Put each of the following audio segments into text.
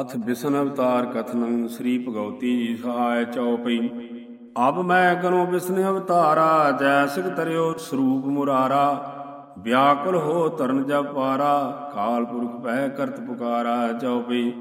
ਅਥ ਬਿਸ਼ਨ ਅਵਤਾਰ ਕਥਨੰ ਸ੍ਰੀ ਭਗਉਤੀ ਜੀ ਸਹਾਇ ਚਉਪਈ। ਅਬ ਮੈਂ ਕਰੋ ਬਿਸ਼ਨ ਅਵਤਾਰਾ ਜੈਸਿਕ ਤਰਿਓ ਸਰੂਪ ਮੁਰਾਰਾ। ਵਿਆਕੁਲ ਹੋ ਤਰਨ ਜਪ ਪਾਰਾ, ਕਾਲ ਪੁਰਖ ਪੈ ਕਰਤ ਪੁਕਾਰਾ ਚਉਪਈ।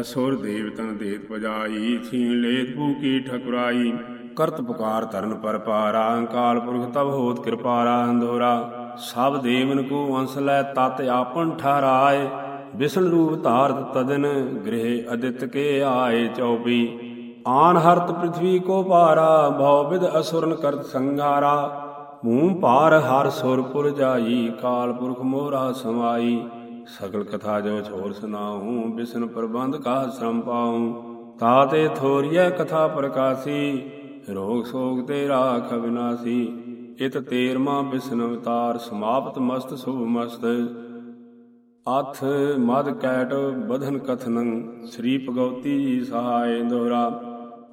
ਅਸੁਰ ਦੇਵਤਨ ਦੇਤ ਪਜਾਈ ਥੀਨ ਲੇਤ ਕੀ ਠਕੁਰਾਈ। ਕਰਤ ਪੁਕਾਰ ਤਰਨ ਪਰ ਪਾਰਾ, ਕਾਲ ਪੁਰਖ ਤਬ ਹੋਤ ਕਿਰਪਾਰਾ ਅੰਧੋਰਾ। ਸਭ ਦੇਵਨ ਕੋ ਅੰਸ ਲੈ ਤਤ ਆਪਨ ਠਹਰਾਏ। ਵਿਸ਼ਨ ਰੂਪ ਧਾਰਤ ਤਦਨ ਗ੍ਰਹਿ ਅਦਿਤ ਕੇ ਆਏ ਚੌਪੀ ਆਨ ਹਰਤ ਪ੍ਰithvi ਕੋ ਭਾਰਾ, ਭਉ ਵਿਦ ਅਸੁਰਨ ਕਰਤ ਸੰਘਾਰਾ। ਮੂੰਹ ਪਾਰ ਹਰ ਸੁਰ ਪੁਰ ਜਾਈ, ਕਾਲ ਪੁਰਖ ਮੋਰਾ ਸਮਾਈ। ਸਗਲ ਕਥਾ ਜੋ ਛੋਰ ਸੁਨਾਹੂੰ, ਬਿਸ਼ਨ ਪ੍ਰਬੰਧ ਕਾ ਸ਼ਰਮ ਪਾਉ। ਤਾਤੇ ਥੋਰੀਐ ਕਥਾ ਪ੍ਰਕਾਸੀ, ਰੋਗ ਸੋਗ ਤੇ ਰਾਖ ਵਿਨਾਸੀ ਇਤ ਤੇਰਮਾ ਬਿਸ਼ਨ ਅਵਤਾਰ, ਸਮਾਪਤ ਮਸਤ ਸੁਭ ਮਸਤ। ਅਥ ਮਦ ਕੈਟ ਬਧਨ ਕਥਨੰ, ਸ੍ਰੀ ਭਗਵਤੀ ਜੀ ਸਹਾਇ ਦੋਹਰਾ।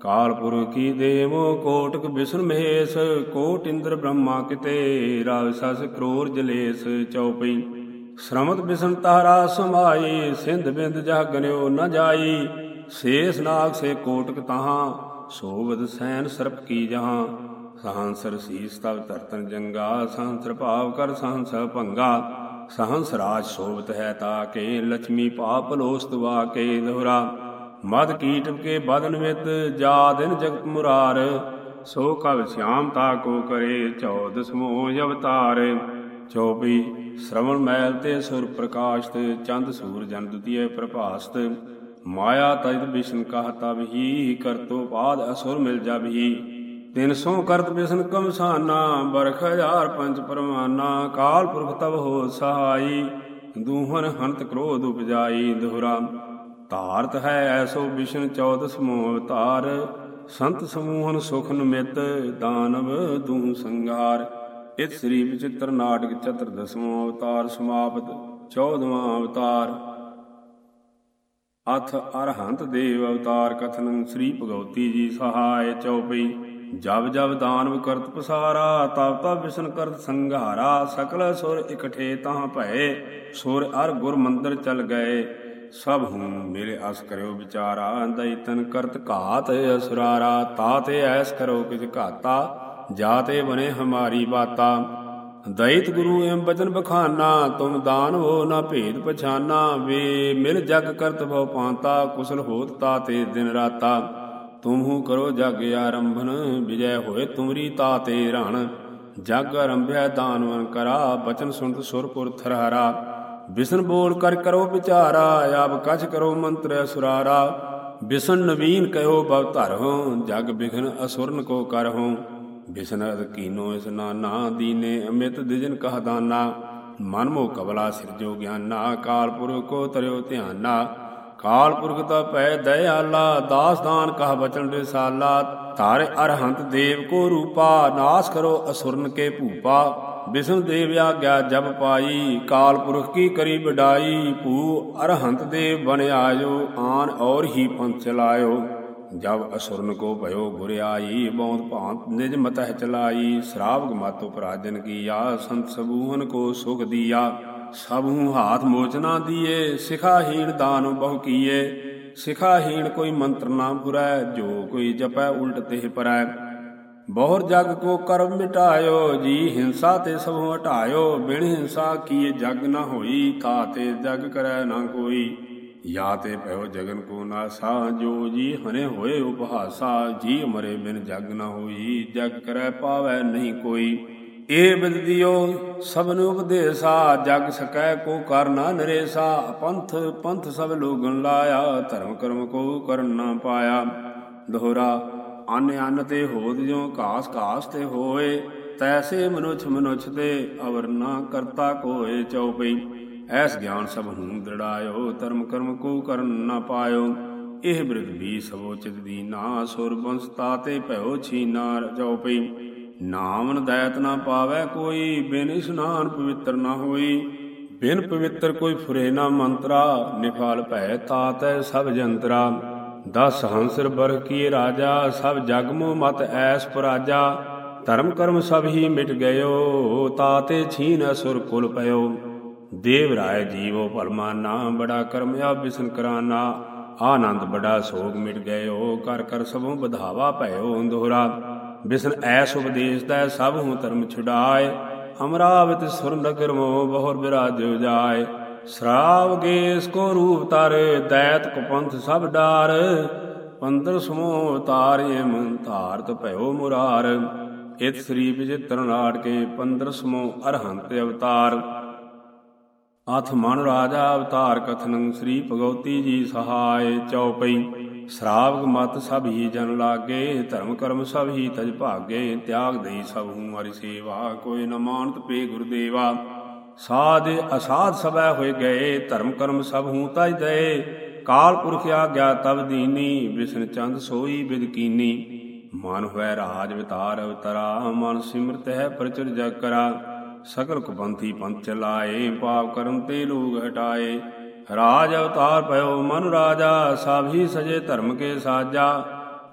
ਕਾਲਪੁਰ ਕੀ ਦੇਵੋ ਕੋਟਕ ਬਿਸ਼ਨ ਮਹੇਸ਼ ਕੋਟ ਇੰਦਰ ਬ੍ਰਹਮਾ ਕਿਤੇ ਰਾਵ ਸਸ ਕਰੋਰ ਜਲੇਸ ਚਉਪਈ। ਸ਼ਰਮਤ ਬਿਸ਼ਨ ਤਾਰਾ ਸਮਾਈ ਸਿੰਧ ਬਿੰਦ ਜਗਨਿਓ ਨ ਜਾਈ। ਸੇਸ ਨਾਗ ਸੇ ਕੋਟਕ ਤਹਾਂ, ਸੋਵਦ ਸੈਨ ਸਰਪ ਕੀ ਜਹਾਂ। ਸਹੰਸਰ ਸੀਸ ਤਵ ਤਰਤਨ ਜੰਗਾ, ਸਹੰਸਰ ਭਾਵ ਕਰ ਸਹੰਸ ਭੰਗਾ। ਸਹੰਸ ਰਾਜ ਸੋਭਤ ਹੈ ਤਾਕੇ ਲక్ష్ਮੀ ਪਾਪ ਲੋਸਤਵਾ ਕੇ ਦੋਹਰਾ। ਮਦ ਕੀਟ ਕੇ ਬਦਨ ਵਿਤ ਜਾ ਦਿਨ ਜਗਤ ਮੁਰਾਰ। ਸੋ ਕਵ ਸ਼ਿਆਮ ਤਾ ਕੋ ਕਰੇ ਚੌਦਸਮੋ ਅਵਤਾਰ। ਚੌਪੀ ਸ਼ਰਵਣ ਮੈਲ ਤੇ ਸੁਰ ਪ੍ਰਕਾਸ਼ਤ, ਚੰਦ ਸੂਰ ਜਨ ਦੁਤੀਏ ਪ੍ਰਭਾਸਤ। ਮਾਇਆ ਤਜਤ ਵਿਸ਼ਨ ਕਹ ਤਬ ਹੀ, ਕਰਤੋ ਬਾਦ ਅਸੁਰ ਮਿਲ ਜਬਹੀ ਦਿਨ ਸੋ ਕਰਤ ਬਿਸ਼ਨ ਕਮਸਾਨਾ, ਬਰਖ ਹਜ਼ਾਰ ਪੰਜ ਪਰਮਾਨਾ ਕਾਲ ਪੁਰਖ ਤਬ ਹੋ ਸਹਾਈ, ਦੂਹਨ ਹੰਤ ਕ੍ਰੋਧ ਉਪਜਾਈ ਦੁਹਰਾ। ਧਾਰਤ ਹੈ ਐਸੋ ਵਿਸ਼ਨ 14 ਸਮੂਹ ਅਵਤਾਰ, ਸੰਤ ਸਮੂਹਨ ਸੁਖ ਨਿਮਿਤ, ਦਾਨਵ ਦੂਹ ਸੰਘਾਰ। ਇਤ ਸ੍ਰੀ ਵਿਚਿਤ੍ਰ ਨਾਟਕ ਚਤੁਰ ਦਸਵਾਂ ਅਵਤਾਰ ਸਮਾਪਤ 14ਵਾਂ ਅਵਤਾਰ। ਅਥ ਅਰਹੰਤ ਦੇਵ ਅਵਤਾਰ ਕਥਨ ਸ੍ਰੀ ਭਗਉਤੀ ਜੀ ਸਹਾਇ ਚਉਪਈ। ਜਬ ਜਬ ਦਾਨਵ ਕਰਤ ਪਸਾਰਾ, ਤਬ ਤਬ ਵਿਸ਼ਨ ਕਰਤ ਸੰਘਾਰਾ, ਸਕਲ ਸੁਰ ਇਕਠੇ ਤਾਂ ਭਏ, ਸੁਰ ਅਰ ਗੁਰ ਮੰਦਰ ਚਲ ਗਏ। ਸਭ ਹੂੰ ਮੇਰੇ ਅਸ ਕਰਿਓ ਵਿਚਾਰਾ ਦੈਤਨ ਕਰਤ ਘਾਤ ਅਸੁਰਾਰਾ, ਤਾਤੇ ਐਸ ਕਰੋ ਕਿਛ ਘਾਤਾ, ਜਾਤੇ ਬਨੇ ਹਮਾਰੀ ਬਾਤਾ। ਦੈਤ ਗੁਰੂ ਐਮ ਬਚਨ ਬਖਾਨਾ, ਤੁਮ ਦਾਨ ਹੋ ਨਾ ਭੇਦ ਪਛਾਨਾ, ਵੇ ਮਿਲ ਜਗ ਕਰਤ ਭਉ ਪਾਂਤਾ, ਕੁਸਲ ਹੋਤ ਤਾਤੇ ਦਿਨ ਰਾਤਾ। ਤੁਮਹੂ ਕਰੋ ਜਗ ਆਰੰਭਨ, ਵਿਜੈ ਹੋਏ ਤੁਮਰੀ ਤਾਤੇ ਰਣ। ਜਗ ਆਰੰਭਿਆ ਦਾਨਵਨ ਕਰਾ, ਬਚਨ ਸੁਣਤ ਸੁਰਪੁਰ ਥਰਹਾਰਾ ਬਿਸ਼ਨ ਬੋਲ ਕਰ ਕਰੋ ਵਿਚਾਰਾ, ਆਪ ਕਛ ਕਰੋ ਮੰਤਰ ਅਸੁਰਾਰਾ ਬਿਸ਼ਨ ਨਵੀਨ ਕਹਿਓ ਬਵ ਧਰਹੁ ਜਗ ਬਿਘਨ ਅਸੁਰਨ ਕੋ ਕਰਹੁ ਬਿਸ਼ਨ ਅਦ ਕੀਨੋ ਇਸ ਨਾਨਾ, ਦੀਨੇ ਅਮਿਤ ਦਿਜਨ ਕਹ ਦਾਨਾ। ਮਨ ਮੋ ਕਬਲਾ ਸਿਰਜੋ ਗਿਆਨਾ, ਕਾਲ ਪੁਰਖ ਕੋ ਤਰਿਓ ਧਿਆਨਾ। ਕਾਲ ਪੁਰਖ ਤਾ ਪੈ ਦਇਆਲਾ, ਦਾਸ ਦਾਨ ਕਹ ਬਚਨ ਰਿਸਾਲਾ, ਧਾਰ ਅਰਹੰਤ ਦੇਵ ਕੋ ਰੂਪਾ, ਨਾਸ ਕਰੋ ਅਸੁਰਨ ਕੇ ਭੂਪਾ। ਵਿਸ਼ਨ ਦੇਵ ਆਗਿਆ ਜਬ ਪਾਈ, ਕਾਲ ਪੁਰਖ ਕੀ ਕਰੀ ਬਡਾਈ ਭੂ ਅਰਹੰਤ ਦੇਵ ਬਨ ਆਇਓ, ਆਨ ਔਰ ਹੀ ਪੰਥ ਚਲਾਇਓ। ਜਬ ਅਸੁਰਨ ਕੋ ਭਇਓ ਗੁਰਿਆਈ ਬੌਂਦ ਭਾਂਤ ਨਿਜ ਮਤਹਿ ਚਲਾਈ ਸ਼ਰਾਵ ਮਤ ਉਪਰਾਜਨ ਕੀਆ, ਸੰਤ ਸਬੂਹਨ ਕੋ ਸੁਖ ਦੀਆ। ਸਭੂ ਹਾਥ ਮੋਚਨਾ ਦੀਏ ਸਿਖਾਹੀਣ ਦਾਨ ਬਹੁ ਕੀਏ। ਸਿਖਾਹੀਣ ਕੋਈ ਮੰਤਰ ਨਾ ਪੁਰੈ, ਜੋ ਕੋਈ ਜਪੈ ਉਲਟ ਤਿਹ ਪਰੈ। ਬਹੁਰ ਜਗ ਕੋ ਕਰਮ ਮਿਟਾਇਓ, ਜੀ ਹਿੰਸਾ ਤੇ ਸਭ ਹਟਾਇਓ। ਬਿਨ ਹਿੰਸਾ ਕੀਏ ਜਗ ਨਾ ਹੋਈ ਤਾਤੇ ਜਗ ਕਰੈ ਨਾ ਕੋਈ। ਯਾ ਤੇ ਭਇਓ ਜਗਨ ਕੋ ਨਾਸਾ ਜੋ ਜੀ ਹਨੇ ਹੋਏ ਉਪਹਾਸਾ। ਜੀ ਮਰੇ ਬਿਨ ਜਗ ਨਾ ਹੋਈ, ਜਗ ਕਰੈ ਪਾਵੈ ਨਹੀਂ ਕੋਈ। ਏ ਬਿਦਿਓ ਸਭਨ ਉਪਦੇਸਾ, ਜਗ ਸਕੈ ਕੋ ਕਰ ਨਾ ਨਰੇਸਾ, ਪੰਥ ਪੰਥ ਸਭ ਲੋਗਨ ਲਾਇਆ, ਧਰਮ ਕਰਮ ਕੋ ਕਰਨ ਨਾ ਪਾਇਆ। ਦੋਹਰਾ, ਅੰਨ ਅੰਨ ਤੇ ਹੋਦ ਜਿਉ ਘਾਸ ਘਾਸ ਤੇ ਹੋਏ, ਤੈਸੇ ਮਨੁਛ ਮਨੁਛ ਤੇ ਅਵਰ ਨਾ ਕਰਤਾ ਕੋਏ ਚਉਪਈ। ਐਸ ਗਿਆਨ ਸਭ ਹੂੰ ਦੜਾਇਓ ਧਰਮ ਕਰਮ ਕੋ ਕਰਨ ਨਾ ਪਾਇਓ। ਇਹ ਬ੍ਰਿਤ ਵੀ ਸਵੋਚਿਤ ਦੀਨਾ ਸੁਰ ਬੰਸ ਤਾਤੇ ਭਇਓ ਛੀਨਾ ਚਉਪਈ ਨਾਮਨ ਦਇਤ ਨਾ ਪਾਵੈ ਕੋਈ, ਬਿਨ ਇਸਨਾਨ ਪਵਿੱਤਰ ਨਾ ਹੋਈ। ਬਿਨ ਪਵਿੱਤਰ ਕੋਈ ਫੁਰੇ ਨਾ ਮੰਤਰਾ, ਨਿਫਾਲ ਭੈ ਤਾਤੈ ਸਭ ਜੰਤਰਾ। ਦਸ ਹੰਸਰ ਬਰ ਕੀ ਰਾਜਾ, ਸਭ ਜਗ ਮੋ ਮਤ ਐਸ ਪਰਾਜਾ। ਧਰਮ ਕਰਮ ਸਭ ਹੀ ਮਿਟ ਗਇਓ ਤਾਤੇ ਛੀਨ ਅਸੁਰ ਕੁਲ ਪਇਓ। ਦੇਵ ਰਾਏ ਜੀਵੋ ਭਲਮਾਨਾ, ਬੜਾ ਕਰਮ ਆ ਬਿਸਨ ਕਰਾਨਾ। ਆਨੰਦ ਬੜਾ ਸੋਗ ਮਿਟ ਗਇਓ ਕਰ ਕਰ ਸਭੋਂ ਬਧਾਵਾ ਭਇਓ ਦੋਹਰਾ ਬਿਸਨ ਐਸ ਉਪਦੇਸ਼ ਦਾ ਸਭ ਹੂੰ ਧਰਮ ਛੁਡਾਏ ਅਮਰਾਵਤ ਸੁਰ ਨਗਰ ਮੋ ਬਹੁਰ ਬਿਰਾਜਿਓ ਜਾਏ ਸ਼ਰਾਵ ਗੇਸ ਕੋ ਰੂਪ ਤਰ, ਦੈਤ ਕੋ ਸਭ ਡਾਰ। ਪੰਦਰ ਸਮੋ ਤਾਰੇ ਮਨ ਧਾਰਤ ਭਇਓ ਮੁਰਾਰ। ਇਤ ਸ੍ਰੀ ਵਿਜਿਤਰ ਨਾਟ ਕੇ ਪੰਦਰ ਸਮੋ ਅਰਹੰਤ ਅਵਤਾਰ। ਅਥ ਮਨ ਰਾਜਾ ਅਵਤਾਰ ਕਥਨੰ ਸ੍ਰੀ ਭਗਵਤੀ ਜੀ ਸਹਾਇ ਚਉਪਈ। ਸ਼ਰਾਵਕ ਮਤ ਸਭ ਹੀ ਜਨ ਲਾਗੇ, ਧਰਮ ਕਰਮ ਸਭ ਹੀ ਤਜ ਭਾਗੇ, ਤਿਆਗ ਦੇਈ ਸਭ ਹੂੰ ਹਰੀ ਸੇਵਾ, ਕੋਈ ਨ ਮਾਨਤ ਪੇ ਗੁਰਦੇਵਾ। ਸਾਧ ਅਸਾਧ ਸਭੈ ਹੋਏ ਗਏ, ਧਰਮ ਕਰਮ ਸਭ ਹੂੰ ਤਜ ਦਏ। ਕਾਲ ਪੁਰਖ ਆਗਿਆ ਤਬ ਦੀਨੀ ਵਿਸ਼ਨ ਚੰਦ ਸੋਈ ਬਿਦ ਕੀਨੀ। ਮਨ ਹੋਇ ਰਾਜ ਵਿਤਾਰ ਅਵਤਰਾ, ਮਨ ਸਿਮਰਤ ਹੈ ਪ੍ਰਚੁਰ ਜਗ ਕਰਾ ਸਕਲ ਕੁਪੰਥੀ ਪੰਥ ਚਲਾਏ, ਪਾਪ ਕਰਮ ਤੇ ਲੋਗ ਹਟਾਏ। ਰਾਜ ਅਵਤਾਰ ਭਇਓ ਮਨ ਰਾਜਾ ਸਾਭੀ ਸਜੇ ਧਰਮ ਕੇ ਸਾਜਾ।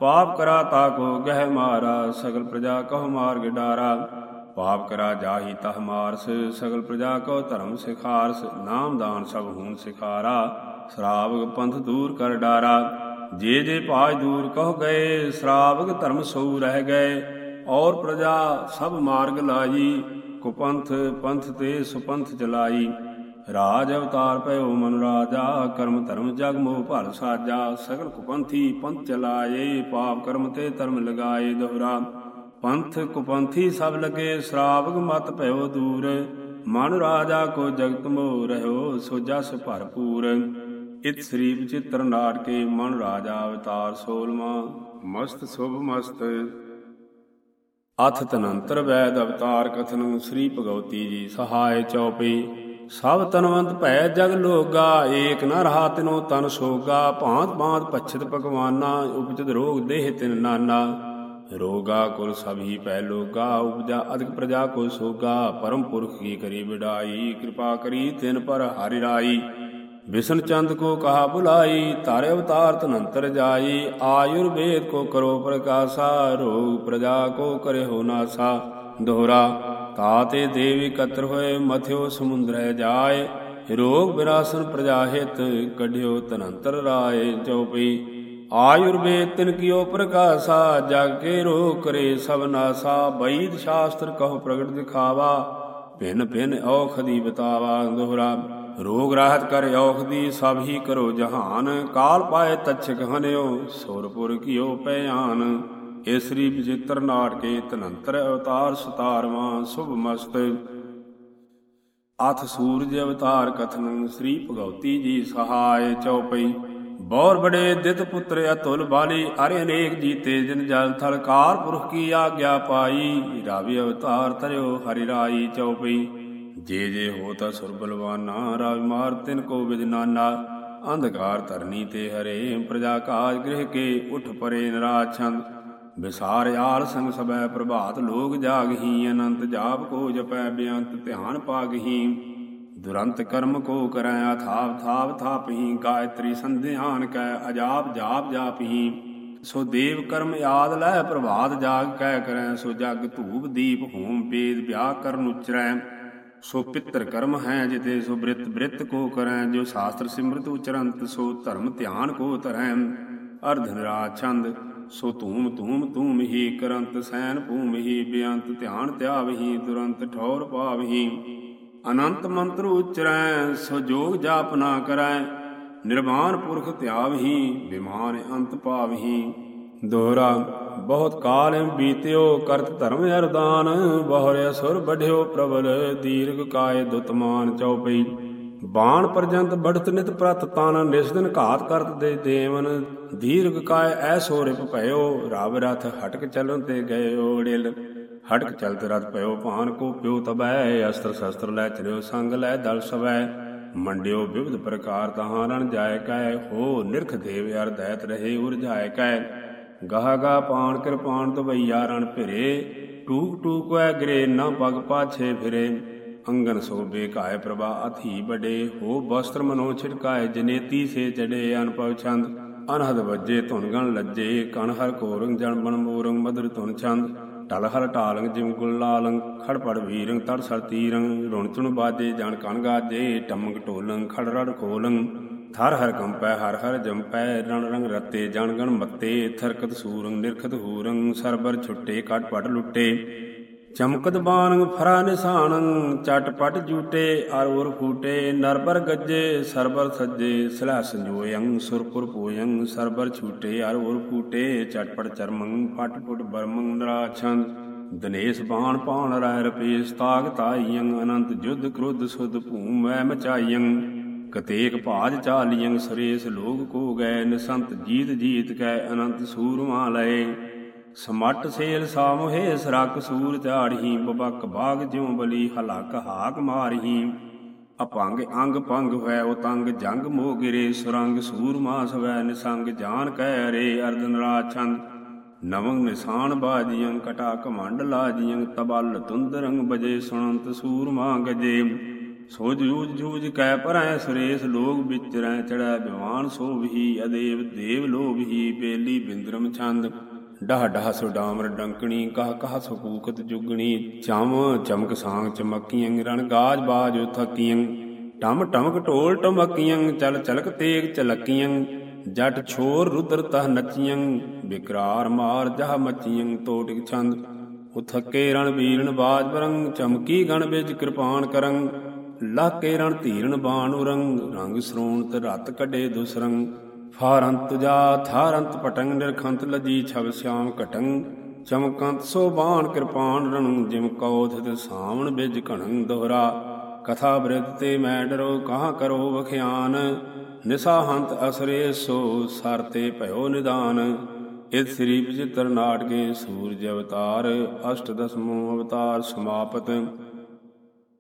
ਪਾਪ ਕਰਾ ਤਾ ਕੋ ਗਹਿ ਮਾਰਾ, ਸਗਲ ਪ੍ਰਜਾ ਕਹੁ ਮਾਰਗ ਡਾਰਾ। ਪਾਪ ਕਰਾ ਜਾਹੀ ਤਹ ਮਾਰਸ, ਸਗਲ ਪ੍ਰਜਾ ਕੋ ਧਰਮ ਸਿਖਾਰਸ। ਨਾਮ ਦਾਨ ਸਭ ਹੂਨ ਸਿਖਾਰਾ ਸ਼ਰਾਵਗ ਪੰਥ ਦੂਰ ਕਰ ਡਾਰਾ। ਜੇ ਜੇ ਪਾਜ ਦੂਰ ਕਹ ਗਏ ਸ਼ਰਾਵਗ ਧਰਮ ਸੋ ਰਹਿ ਗਏ। ਔਰ ਪ੍ਰਜਾ ਸਭ ਮਾਰਗ ਲਾਈ ਕੁਪੰਥ ਪੰਥ ਤੇ ਸੁਪੰਥ ਚਲਾਈ। ਰਾਜ ਅਵਤਾਰ ਭਇਓ ਮਨ ਰਾਜਾ, ਕਰਮ ਧਰਮ ਜਗ ਮੋਹ ਭਰ ਸਾਜਾ, ਸਗਲ ਕੁਪੰਥੀ ਪੰਥ ਚਲਾਏ ਪਾਪ ਕਰਮ ਤੇ ਧਰਮ ਲਗਾਏ ਦੋਹਰਾ। ਪੰਥ ਕੁਪੰਥੀ ਸਭ ਲਗੇ, ਸ਼ਰਾਵਕ ਮਤ ਭਇਓ ਦੂਰ। ਮਨ ਰਾਜਾ ਕੋ ਜਗਤ ਮੋਹ ਰਹਿਓ, ਸੋ ਜਸ ਭਰਪੂਰ। ਇਤ ਸ੍ਰੀ ਵਿਚਿਤ੍ਰ ਨਾਟਕੇ, ਮਨ ਰਾਜਾ ਅਵਤਾਰ ਸੋਲਮਾ ਮਸਤ ਸੁਭ ਮਸਤ। ਅਥ ਤਨੰਤਰ ਵੈਦ ਅਵਤਾਰ ਕਥਨੁ, ਸ੍ਰੀ ਭਗਵਤੀ ਜੀ ਸਹਾਇ ਚਉਪਈ ਸਭ ਤਨਵੰਤ ਭੈ ਜਗ ਲੋਗਾ, ਏਕ ਨ ਰਹਾ ਤਿਨੋ ਤਨ ਸੋਗਾ, ਭਾਂਤ ਭਾਂਤ ਪਛਤ ਭਗਵਾਨਾ, ਉਪਜਤ ਰੋਗ ਦੇਹ ਤਿਨ ਨਾਨਾ। ਰੋਗਾ ਕੁਲ ਸਭੀ ਪੈ ਲੋਗਾ, ਉਪਜਾ ਅਧਿਕ ਪ੍ਰਜਾ ਕੋ ਸੋਗਾ, ਪਰਮ ਪੁਰਖ ਕੀ ਕਰੀ ਵਿਡਾਈ, ਕਿਰਪਾ ਕਰੀ ਤਿਨ ਪਰ ਹਰਿ ਰਾਈ। ਵਿਸ਼ਨ ਚੰਦ ਕੋ ਕਹਾ ਬੁਲਾਈ ਤਾਰੇ ਅਵਤਾਰ ਤਨੰਤਰ ਜਾਈ, ਆਯੁਰਵੇਦ ਕੋ ਕਰੋ ਪ੍ਰਕਾਸ਼ਾ, ਰੋਗ ਪ੍ਰਜਾ ਕੋ ਕਰੇ ਹੋ ਨਾਸਾ। ਦੋਹਰਾ ਤਾਤੇ ਦੇਵ ਇਕਤਰ ਹੋਏ, ਮਥਿਓ ਸਮੁੰਦਰੈ ਜਾਏ। ਰੋਗ ਵਿਰਾਸਨ ਪ੍ਰਜਾ ਹਿਤ, ਕਢਿਓ ਤਨੰਤਰ ਰਾਏ ਚਉਪਈ। ਆਯੁਰਵੇਦ ਤਿਨ ਕੀਓ ਪ੍ਰਕਾਸ਼ਾ, ਜਗ ਕੇ ਰੋਗ ਕਰੇ ਸਭ ਨਾਸਾ। ਬੈਦ ਸ਼ਾਸਤਰ ਕਹੋ ਪ੍ਰਗਟ ਦਿਖਾਵਾ, ਭਿਨ ਭਿਨ ਔਖਦੀ ਬਤਾਵਾ ਦੋਹਰਾ ਰੋਗ ਰਾਹਤ ਕਰ ਔਖਦੀ, ਸਭ ਹੀ ਕਰੋ ਜਹਾਨ। ਕਾਲ ਪਾਏ ਤਛਕ ਹਨਿਓ, ਸੁਰਪੁਰ ਕੀਓ ਪਿਆਨ ਇਹ ਸ੍ਰੀ ਵਿਜਿਤਰ ਨਾਟਕੇ ਤਨੰਤਰ ਅਵਤਾਰ 17ਵਾਂ ਸੁਭ ਮਸਤ। ਅਥ ਸੂਰਜ ਅਵਤਾਰ ਕਥਨ ਸ੍ਰੀ ਭਗਵਤੀ ਜੀ ਸਹਾਇ ਚਉਪਈ। ਬੌਰ ਬੜੇ ਦਿਤ ਪੁੱਤਰ ਅਤੁਲ ਬਾਲੀ, ਅਰੇ ਅਨੇਕ ਜੀਤੇ ਜਿਨ ਜਲ ਥਲ ਕਾਰ ਪੁਰਖ ਕੀ ਆਗਿਆ ਪਾਈ। ਰਾਵੀ ਅਵਤਾਰ ਤਰਿਓ ਹਰਿ ਰਾਈ ਚਉਪਈ। ਜੇ ਜੇ ਹੋ ਤਾ ਸੁਰ ਬਲਵਾਨਾ, ਰਾਵ ਮਾਰ ਤਿਨ ਕੋ ਵਿਦਨਾਨਾ ਅੰਧਕਾਰ ਧਰਨੀ ਤੇ ਹਰੇ ਪ੍ਰਜਾ ਕਾਜ ਗ੍ਰਹਿ ਕੇ, ਉਠ ਪਰੇ ਨਰਾਜ ਵਿਸਾਰ ਆਲ ਸੰਗ ਸਬੈ ਪ੍ਰਭਾਤ ਲੋਗ ਜਾਗਹੀ ਅਨੰਤ ਜਾਪ ਕੋ ਜਪੈ ਬਿਅੰਤ ਧਿਆਨ ਪਾਗਹੀ ਦੁਰੰਤ ਕਰਮ ਕੋ ਕਰੈ ਅਥਾਵ ਥਾਵ ਥਾਪਹੀ ਗਾਇਤਰੀ ਸੰਧਿਆਨ ਕੈ ਅਜਾਪ ਜਾਪ ਜਾਪਹੀ ਸੋ ਦੇਵ ਕਰਮ ਯਾਦ ਲੈ ਪ੍ਰਭਾਤ ਜਾਗ ਕੈ ਕਰੈ, ਸੋ ਜਗ ਧੂਪ ਦੀਪ ਹੋਮ ਵੇਦ ਵਿਆਹ ਕਰਨ ਉਚਰੈ। ਸੋ ਪਿੱਤਰ ਕਰਮ ਹੈ ਜਿਤੇ, ਸੋ ਬ੍ਰਿਤ ਬ੍ਰਿਤ ਕੋ ਕਰੈ, ਜੋ ਸ਼ਾਸਤਰ ਸਿਮਰਤ ਉਚਰੰਤ, ਸੋ ਧਰਮ ਧਿਆਨ ਕੋ ਧਰੈ। ਅਰਧ ਨਿਰਾਜ ਛੰਦ ਸੋ ਧੂਮ ਧੂਮ ਧੂਮ ਹੀ ਕਰੰਤ ਸੈਨ ਭੂਮ ਹੀ ਬਿਅੰਤ ਧਿਆਨ ਧਿਆਵਹੀ ਤੁਰੰਤ ਠੌਰ ਪਾਵਹੀ ਅਨੰਤ ਮੰਤਰ ਉਚਰੈ, ਸੋ ਜੋਗ ਜਾਪ ਨਾ ਕਰੈ। ਨਿਰਵਾਨ ਪੁਰਖ ਧਿਆਵਹੀ ਬਿਮਾਨ ਅੰਤ ਪਾਵਹੀ ਦੋਹਰਾ, ਬਹੁਤ ਕਾਲ ਬੀਤਿਓ, ਕਰਤ ਧਰਮ ਅਰਦਾਨ। ਬਹੁਰੇ ਅਸੁਰ ਬਢਿਓ ਪ੍ਰਬਲ, ਦੀਰਘ ਕਾਏ ਦੁਤਮਾਨ ਚਉਪਈ। ਬਾਣ ਪਰਜੰਤ ਬੜਤ ਨਿਤ ਪ੍ਰਤ ਤਨ, ਨਿਸਦਨ ਘਾਤ ਕਰਤ ਦੇ ਦੇਵਨ। ਦੀਰਘ ਕਾਇ ਐਸੋ ਰਿਪ ਭਇਓ ਰਾਵ ਰਥ ਹਟਕ ਚਲਨ ਤੇ ਗਏ ਓੜਿਲ ਹਟਕ ਚਲਤ ਰਥ ਭਇਓ ਭਾਨ ਕੋ ਪਿਓ ਤਬੈ ਅਸਤਰ ਸ਼ਸਤਰ ਲੈ ਚਲਿਓ ਸੰਗ ਲੈ ਦਲ ਸਵੈ ਮੰਡਿਓ ਵਿਵਧ ਪ੍ਰਕਾਰ ਤਹਾਂ ਰਣ ਜਾਏ ਕੈ ਹੋ ਨਿਰਖ ਦੇਵ ਅਰ ਦੈਤ ਰਹੇ ਉਰ ਜਾਏ ਕੈ ਗਾਹ ਗਾ ਪਾਣ ਕਿਰਪਾਨ ਦਵਈਆ ਰਣ ਭਿਰੇ ਟੂਕ ਟੂਕ ਐ ਗਰੇ ਨਾ ਪਗ ਪਾਛੇ ਫਿਰੇ ਅੰਗਨ ਸੋਬੇ ਕਾਇ ਪ੍ਰਭਾ ਅਥੀ ਬੜੇ ਹੋ ਬਸਤਰ ਮਨੋ ਛਿੜਕਾਏ ਜਨੇਤੀ ਸੇ ਚੜੇ ਅਨਪਵ ਛੰਦ ਅਨਹਦ ਵੱਜੇ ਧੁਨ ਗਣ ਲੱਜੇ, ਕਣ ਹਰ ਕੋਰੰਗ ਜਨ ਬਨ ਮੋਰੰਗ ਮਦਰ ਧੁਨ ਛੰਦ। ਟਲ ਹਰ ਢਾਲੰਗ ਜਿਮ ਗੁਲਾਲੰਗ ਖੜ ਪੜ ਵੀਰੰਗ ਤੜ ਸਰ ਤੀਰੰਗ। ਰੁਣ ਚੁਣ ਬਾਜੇ ਜਨ ਕਣ ਗਾਜੇ ਟਮਕ ਢੋਲੰਗ ਖੜ ਰੜ ਖੋਲੰਗ। ਥਰ ਹਰ ਕੰਪੈ, ਹਰ ਹਰ ਜੰਪੈ, ਰਣ ਰੰਗ ਰਤੇ ਜਣ ਗਣ ਮੱਤੇ। ਥਰਕਤ ਸੂਰੰਗ, ਨਿਰਖਤ ਹੂਰੰਗ, ਸਰਬਰ ਛੁੱਟੇ, ਕਟ ਪਟ ਲੁੱਟੇ। ਚਮਕਤ ਬਾਣ ਫਰਾ ਨਿਸ਼ਾਨੰ, ਚਟਪਟ ਜੂਟੇ ਅਰ ਉਰ ਫੂਟੇ, ਨਰਬਰ ਗੱਜੇ, ਸਰਬਰ ਸੱਜੇ ਸਲਾ ਸੰਜੋਯੰ ਸੁਰਪੁਰ ਪੋਯੰ ਸਰਬਰ ਛੂਟੇ, ਅਰ ਉਰ ਫੂਟੇ, ਚਟਪਟ ਚਰਮੰ ਪਟ ਪੁਟ ਬਰਮੰ ਨਰਾਛੰ। ਦਨੇਸ਼ ਬਾਣ ਪਾਣ ਰਾਇ ਰਪੇਸ ਤਾਗ ਤਾਈਯੰ ਅਨੰਤ ਜੁਧ ਕ੍ਰੋਧ ਸੁਧ ਭੂਮ ਮੈ ਮਚਾਈਯੰ ਕਤੇਕ ਭਾਜ ਚਾਲੀਯੰ ਸਰੇਸ ਲੋਗ ਕੋ ਗਏ ਨਿਸੰਤ ਜੀਤ ਜੀਤ ਕੈ, ਅਨੰਤ ਸੂਰਮਾ ਲਏ। ਸਮਟ ਸੇਲ ਸਾਮੋਹੇ ਸਰਕ ਸੂਰ ਝਾੜਹੀ ਬਬਕ ਬਾਗ ਜਿਉ ਬਲੀ ਹਲਕ ਹਾਕ ਮਾਰਹੀ ਅਪੰਗ ਅੰਗ ਪੰਗ ਹੋਇ ਉਤੰਗ ਜੰਗ ਮੋ ਗਿਰੇ ਸੁਰੰਗ ਸੂਰਮਾ ਸਵੈ ਨਿਸੰਗ ਜਾਨ ਕਹਿ ਰੇ ਅਰਜਨ ਰਾਛੰਦ। ਨਵੰਗ ਨਿਸ਼ਾਨ ਬਾਜੀਆਂ ਕਟਾ ਕਮੰਡ ਲਾਜੀਆਂ ਤਬਲ ਤੁੰਦਰੰਗ ਬਜੇ ਸੁਣੰਤ ਸੂਰਮਾ ਗਜੇ ਸੋ ਜੂਜ ਜੂਜ ਕੈ ਪਰੈ ਸੁਰੇਸ਼ ਲੋਗ ਵਿਚਰੈ ਚੜੈ ਬਿਵਾਨ ਸੋਭੀ ਅਦੇਵ ਦੇਵ ਲੋਭੀ ਬੇਲੀ ਬਿੰਦਰਮ ਛੰਦ। ਡਾਹ ਡਾਹ ਸੋ ਡਾਮਰ ਡੰਕਣੀ, ਕਾਹ ਕਾਹ ਸੋ ਕੂਕਤ ਜੁਗਣੀ। ਚਮ ਚਮਕ ਸਾਂਗ ਚਮਕੀਆਂ ਰਣ ਗਾਜ ਬਾਜ ਥਕੀਆਂ ਟਮ ਟਮਕ ਢੋਲ ਟਮਕੀਆਂ ਚਲ ਚਲਕ ਤੇਗ ਚਲਕੀਆਂ ਜਟ ਛੋਰ ਰੁਦਰ ਤਹ ਨਚੀਆਂ ਬਿਕਰਾਰ ਮਾਰ ਜਹ ਮਚੀਆਂ ਤੋਟਿਕ ਛੰਦ ਉਥਕੇ ਰਣ ਵੀਰਨ ਬਾਜ ਬਰੰਗ, ਚਮਕੀ ਗਣ ਵਿੱਚ ਕਿਰਪਾਨ ਕਰੰਗ। ਲਾਕੇ ਰਣ ਧੀਰਨ ਬਾਣ ਉਰੰਗ ਰੰਗ ਸਰੋਣ ਤੇ ਰਤ ਕੱਢੇ ਦੁਸਰੰਗ। ਫਾਰੰਤ ਜਾ ਥਾਰੰਤ ਪਟੰਗ ਨਿਰਖੰਤ ਲਜੀ ਛਬ ਸਿਆਮ ਘਟੰਗ। ਚਮਕੰਤ ਸੋ ਬਾਣ ਕਿਰਪਾਨ ਰਣ, ਜਿਮ ਕੌਥ ਤੇ ਸਾਵਣ ਬਿਜ ਘਣੰ ਦੋਹਰਾ। ਕਥਾ ਬ੍ਰਿਧ ਤੇ ਮੈਂ ਡਰੋ, ਕਹਾਂ ਕਰੋ ਵਖਿਆਨ? ਨਿਸਾਹੰਤ ਅਸਰੇ ਸੋ, ਸਰ ਤੇ ਭਇਓ ਨਿਦਾਨ। ਇਤ ਸ੍ਰੀ ਵਿਚਿਤ੍ਰ ਨਾਟਕੇ ਸੂਰਜ ਅਵਤਾਰ, ਅਸ਼ਟ ਦਸਮੋ ਅਵਤਾਰ ਸਮਾਪਤ।